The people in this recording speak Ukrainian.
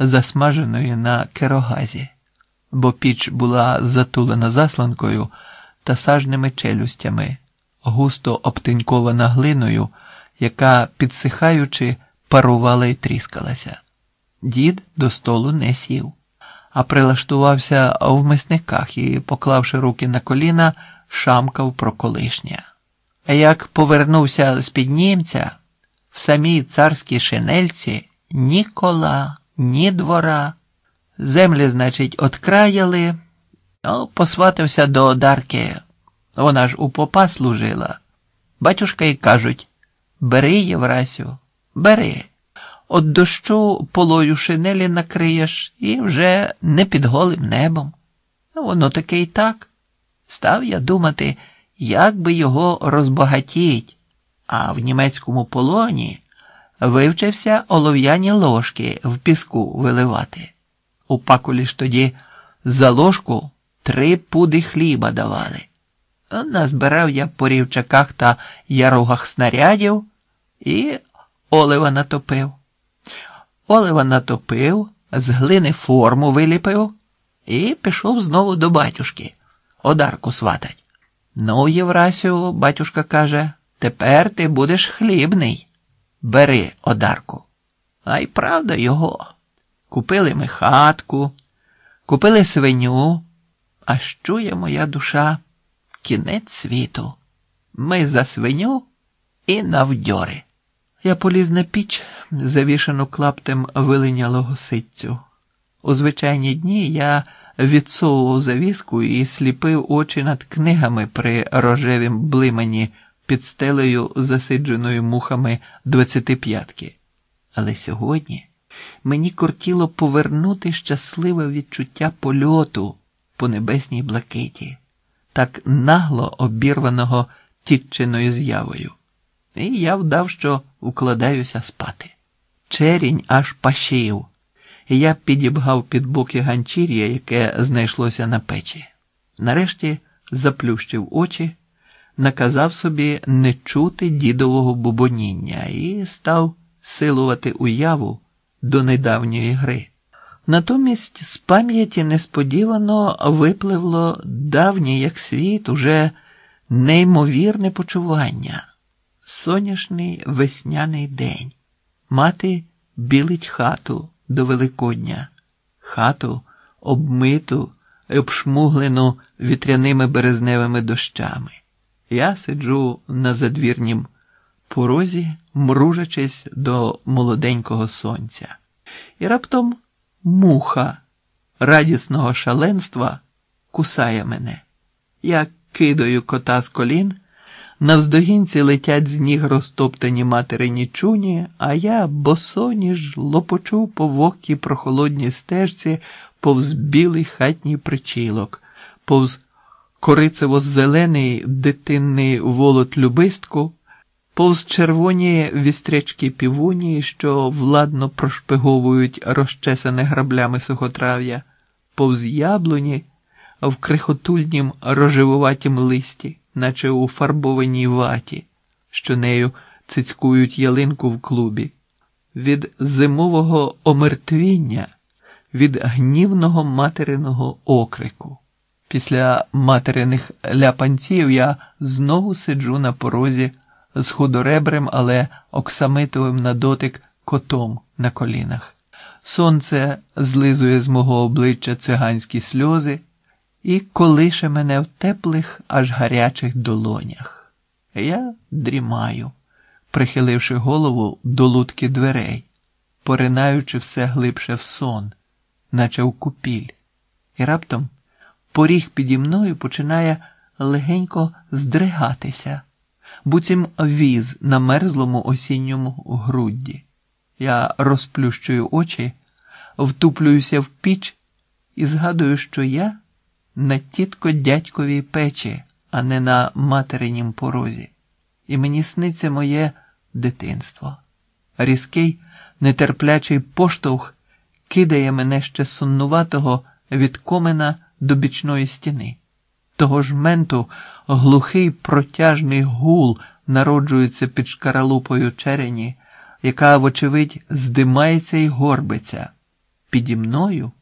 засмаженої на керогазі, бо піч була затулена засланкою та сажними челюстями, густо обтинькована глиною, яка, підсихаючи, парувала і тріскалася. Дід до столу не сів, а прилаштувався в мисниках і, поклавши руки на коліна, шамкав про колишнє. А як повернувся з під німця, в самій царській шинельці ні кола, ні двора. Землі, значить, откраяли, ну, посватився до одарки. Вона ж у попа служила. Батюшка й кажуть бери, Єврасю, бери. От дощу полою шинелі накриєш і вже не під голим небом. Воно таке й так. Став я думати, як би його розбагатіть, а в німецькому полоні вивчився олов'яні ложки в піску виливати. У пакулі ж тоді за ложку три пуди хліба давали. Назбирав я по рівчаках та яругах снарядів і олива натопив. Олива натопив, з глини форму виліпив і пішов знову до батюшки, одарку сватать. Ну, Єврасю, батюшка каже, тепер ти будеш хлібний. Бери одарку. А й правда його. Купили ми хатку, купили свиню, а щує моя душа кінець світу. Ми за свиню і навдьори. Я поліз на піч, завішану клаптем вилинялого ситцю. У звичайні дні я відсовував завіску і сліпив очі над книгами при рожевім блимані під стелею, засидженою мухами двадцятип'ятки. Але сьогодні мені кортіло повернути щасливе відчуття польоту по небесній блакиті, так нагло обірваного тітчиною з'явою. І я вдав, що укладаюся спати. Черінь аж пашів, я підібгав під боки ганчір'я, яке знайшлося на печі. Нарешті заплющив очі, наказав собі не чути дідового бубоніння і став силувати уяву до недавньої гри. Натомість з пам'яті несподівано випливло давнє як світ, уже неймовірне почування. Соняшний весняний день. Мати білить хату до Великодня, хату обмиту обшмуглену вітряними березневими дощами. Я сиджу на задвірнім порозі, мружачись до молоденького сонця, і раптом муха радісного шаленства кусає мене. Я кидаю кота з колін. Навздогінці летять з ніг розтоптані материні чуні, а я босоніж лопочу по вогкій прохолодній стежці повз білий хатній причілок, повз корицево-зелений дитинний волот любистку, повз червоні вістрячки півунії, що владно прошпиговують розчесане граблями сухотрав'я, повз яблуні в крихотульнім рожевуватім листі наче у фарбованій ваті, що нею цицькують ялинку в клубі, від зимового омертвіння, від гнівного материного окрику. Після материних ляпанців я знову сиджу на порозі з худоребрим, але оксамитовим на дотик котом на колінах. Сонце злизує з мого обличчя циганські сльози і колише мене в теплих, аж гарячих долонях. Я дрімаю, прихиливши голову до лутки дверей, поринаючи все глибше в сон, наче в купіль, і раптом поріг піді мною починає легенько здригатися, буцім віз на мерзлому осінньому грудді. Я розплющую очі, втуплююся в піч і згадую, що я на тітко дядьковій печі, а не на материнім порозі. І мені сниться моє дитинство. Різкий, нетерплячий поштовх кидає мене ще суннуватого від комина до бічної стіни. Того ж менту глухий протяжний гул народжується під шкаралупою черені, яка, вочевидь, здимається і горбиться піді мною